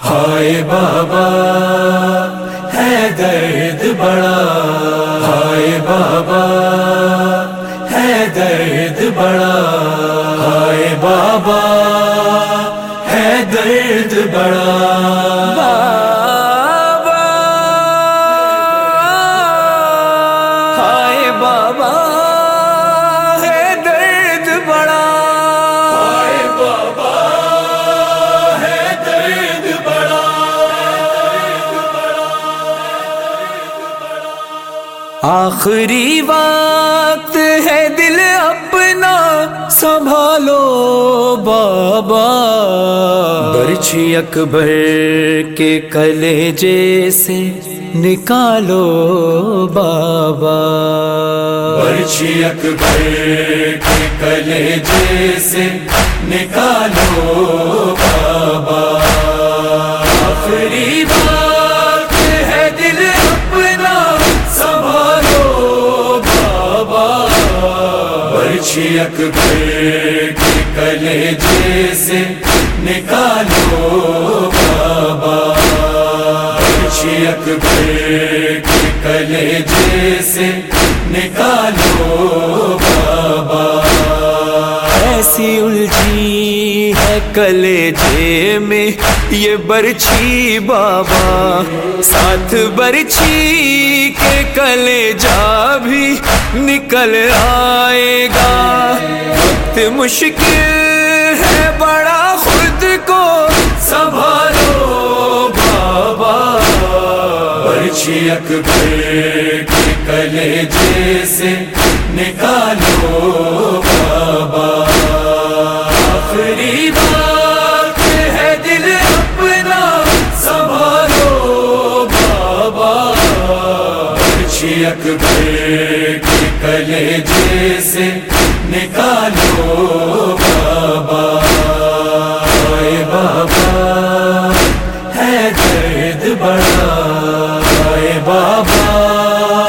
ہائے بابا ہے درد بڑا۔ ہائے بابا ہے درد بڑا۔ ہائے بابا آخری وقت ہے دل اپنا سنبھالو بابا۔ برچھی اکبر کے کلے جیسے نکالو بابا۔ برچھی اکبر کے کلے جیسے نکالو بابا۔ آخری برچھی اکبر کے کلے جیسے نکالو بابا۔ برچھی اکبر کے کلے جیسے نکالو بابا۔ ایسی الجھی ہے کلیجے میں یہ برچھی بابا، ساتھ برچھی کے کلے جا بھی نکل آئے گا۔ وقت مشکل ہے، بڑا خود کو سنبھالو بابا۔ برچھی اکبر کے کلے جیسے نکالو۔ برچھی اکبر کے کلے جیسے نکالو بابا ہائے بابا، ہے درد بڑا ہائے بابا،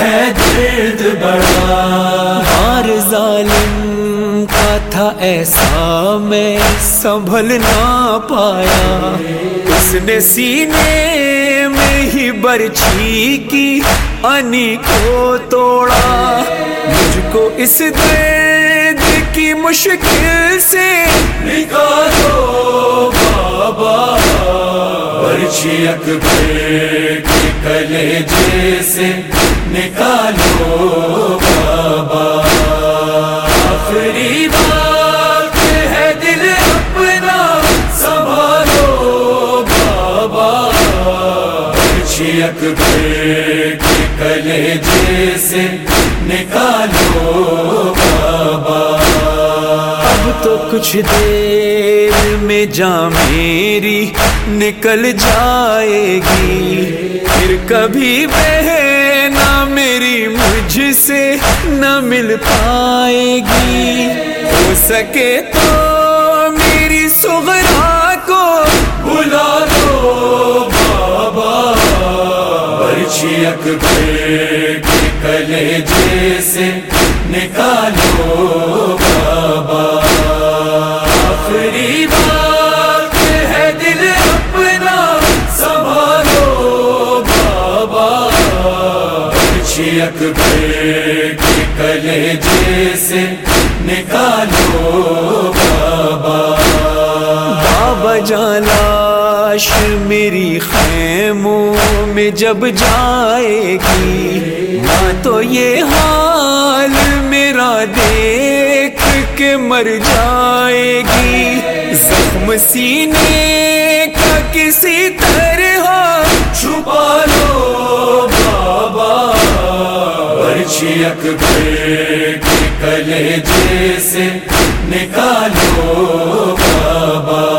ہے درد بڑا۔ ہار ظالم کا تھا ایسا، میں سنبھل نہ پایا۔ اس نے سینے ہی برچھی کی انی کو توڑا۔ مجھ کو اس درد کی مشکل سے نکالو بابا۔ برچھی اکبر کے کلے جیسے نکالو بابا۔ اکبر کے کلے جیسے نکالو بابا۔ اب تو کچھ دیر میں جا میری نکل جائے گی۔ پھر کبھی بہنا میری مجھ سے نہ مل پائے گی۔ ہو سکے تو میری سغرا اکبر کے کلے جیسے نکالو بابا۔ آخری بات ہے دل اپنا سنبھالو بابا۔ اکبر کے کلے جیسے نکالو جالاش میری خیموں میں جب جائے گی ماں تو یہ حال میرا دیکھ کے مر جائے گی۔ زخم سینے کا کسی طرح چھپا لو بابا۔ برچھی اکبر کے کلے جیسے نکالو بابا۔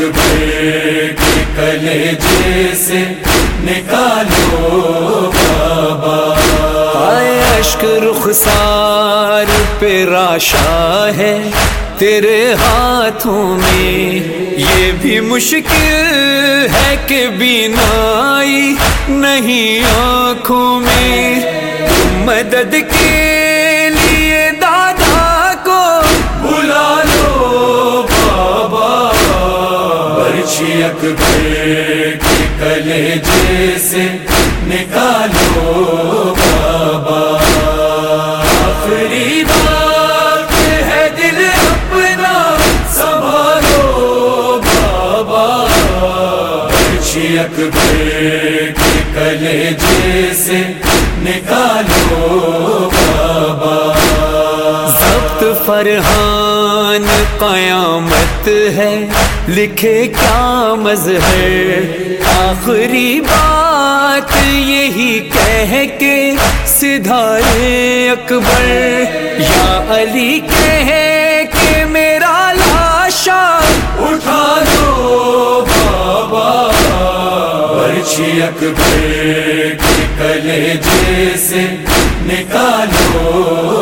برچھی کے کلے جیسے نکالو بابا۔ اشک رخسار پہ راشا ہے تیرے ہاتھوں میں۔ یہ بھی مشکل ہے کہ بینائی نہیں آنکھوں میں۔ مدد کے اکبر کے کلے جیسے نکالو بابا۔ آخری بات ہے دل اپنا سنبھالو بابا۔ برچی اکبر کے کلے جیسے نکالو بابا۔ ضبط فرحان قیامت ہے، لکھے کیا مظہر؟ آخری بات یہی کہہ کے سدھارے اکبر۔ یا علی کہے کہ میرا لاشا، اٹھا لو بابا برچی اکبر کے کلے جیسے نکالو۔